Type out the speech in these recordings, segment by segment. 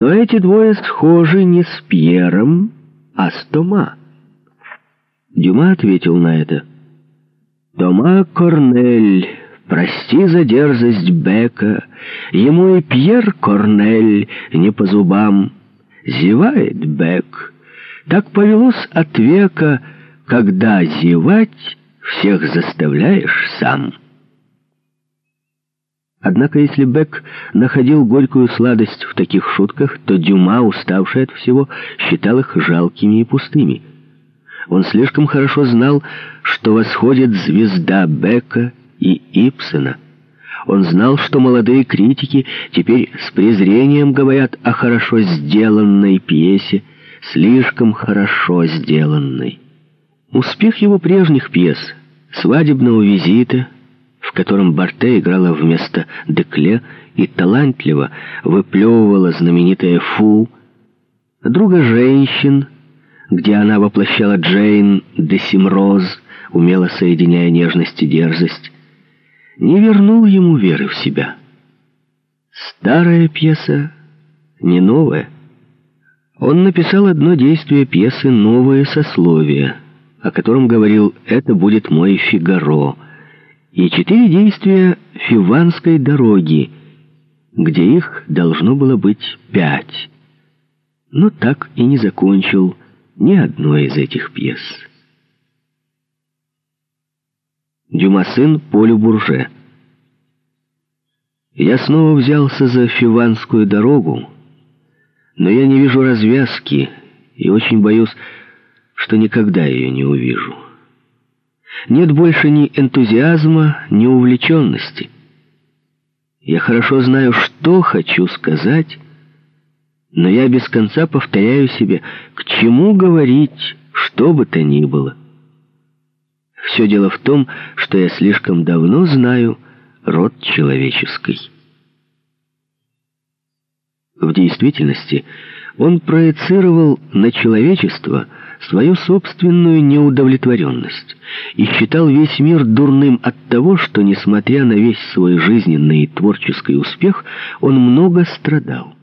Но эти двое схожи не с Пьером, а с Тома. Дюма ответил на это. «Тома Корнель, прости за дерзость Бека, ему и Пьер Корнель не по зубам. Зевает Бек, так повелось от века, когда зевать всех заставляешь сам». Однако, если Бек находил горькую сладость в таких шутках, то Дюма, уставший от всего, считал их жалкими и пустыми. Он слишком хорошо знал, что восходит звезда Бека и Ипсена. Он знал, что молодые критики теперь с презрением говорят о хорошо сделанной пьесе, слишком хорошо сделанной. Успех его прежних пьес, «Свадебного визита», в котором Барте играла вместо Декле и талантливо выплевывала знаменитое «Фу», друга женщин, где она воплощала Джейн де Симроз, умело соединяя нежность и дерзость, не вернул ему веры в себя. Старая пьеса, не новая. Он написал одно действие пьесы «Новое сословие», о котором говорил «Это будет мой Фигаро», и четыре действия Фиванской дороги, где их должно было быть пять. Но так и не закончил ни одной из этих пьес. Дюма сын Полю Бурже. Я снова взялся за Фиванскую дорогу, но я не вижу развязки и очень боюсь, что никогда ее не увижу. Нет больше ни энтузиазма, ни увлеченности. Я хорошо знаю, что хочу сказать, но я без конца повторяю себе, к чему говорить, что бы то ни было. Все дело в том, что я слишком давно знаю род человеческий. В действительности он проецировал на человечество – свою собственную неудовлетворенность и считал весь мир дурным от того, что, несмотря на весь свой жизненный и творческий успех, он много страдал.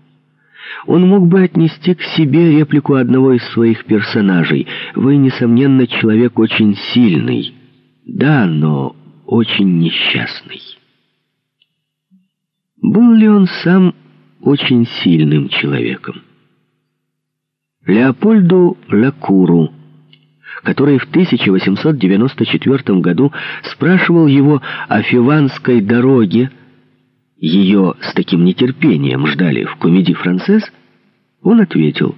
Он мог бы отнести к себе реплику одного из своих персонажей. «Вы, несомненно, человек очень сильный. Да, но очень несчастный». Был ли он сам очень сильным человеком? Леопольду Лакуру, который в 1894 году спрашивал его о Фиванской дороге, ее с таким нетерпением ждали в комедии «Францесс», он ответил,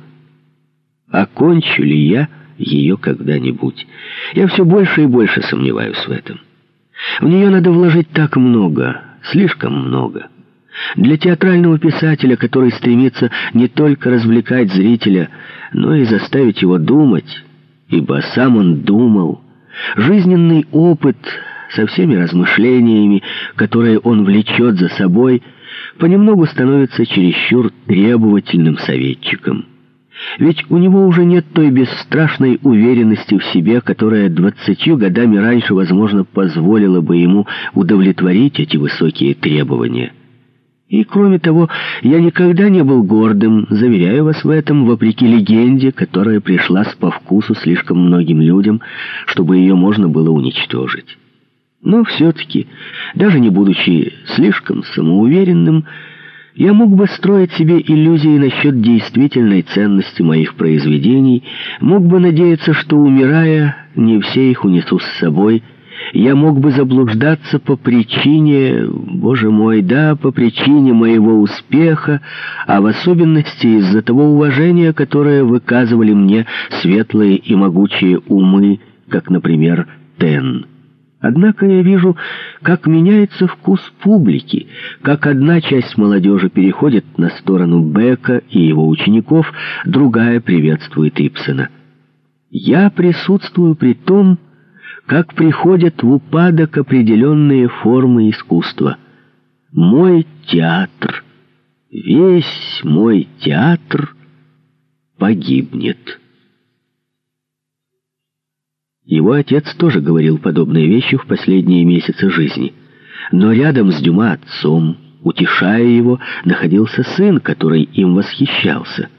«Окончу ли я ее когда-нибудь? Я все больше и больше сомневаюсь в этом. В нее надо вложить так много, слишком много». Для театрального писателя, который стремится не только развлекать зрителя, но и заставить его думать, ибо сам он думал, жизненный опыт со всеми размышлениями, которые он влечет за собой, понемногу становится чересчур требовательным советчиком. Ведь у него уже нет той бесстрашной уверенности в себе, которая двадцатью годами раньше, возможно, позволила бы ему удовлетворить эти высокие требования. И, кроме того, я никогда не был гордым, заверяю вас в этом, вопреки легенде, которая пришлась по вкусу слишком многим людям, чтобы ее можно было уничтожить. Но все-таки, даже не будучи слишком самоуверенным, я мог бы строить себе иллюзии насчет действительной ценности моих произведений, мог бы надеяться, что, умирая, не все их унесу с собой, я мог бы заблуждаться по причине, боже мой, да, по причине моего успеха, а в особенности из-за того уважения, которое выказывали мне светлые и могучие умы, как, например, Тен. Однако я вижу, как меняется вкус публики, как одна часть молодежи переходит на сторону Бека и его учеников, другая приветствует Ипсена. Я присутствую при том, как приходят в упадок определенные формы искусства. Мой театр, весь мой театр погибнет. Его отец тоже говорил подобные вещи в последние месяцы жизни. Но рядом с Дюма отцом Утешая его, находился сын, который им восхищался.